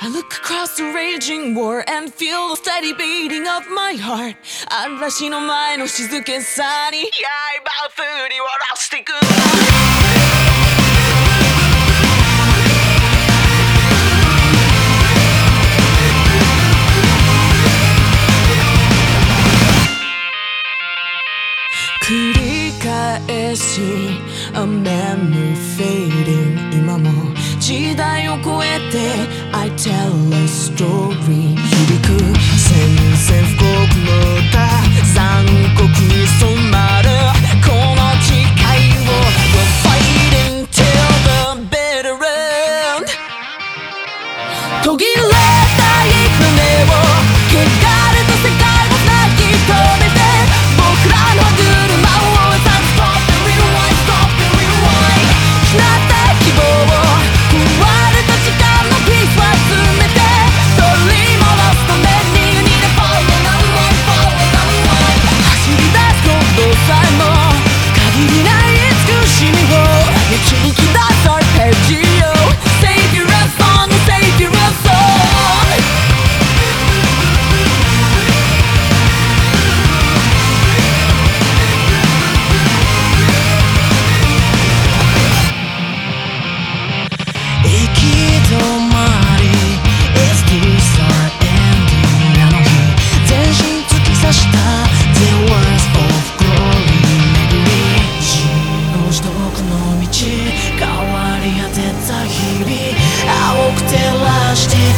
I look across the raging war and feel the steady beating of my heart 嵐の前の静けさに刃を振り下ろしてく繰り返し A memory fading 今も時代を超えて tell a story.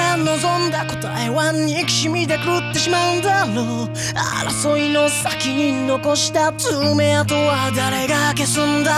が望んだ答えは憎しみで狂ってしまうんだろう。争いの先に残した爪痕は誰が消すんだ？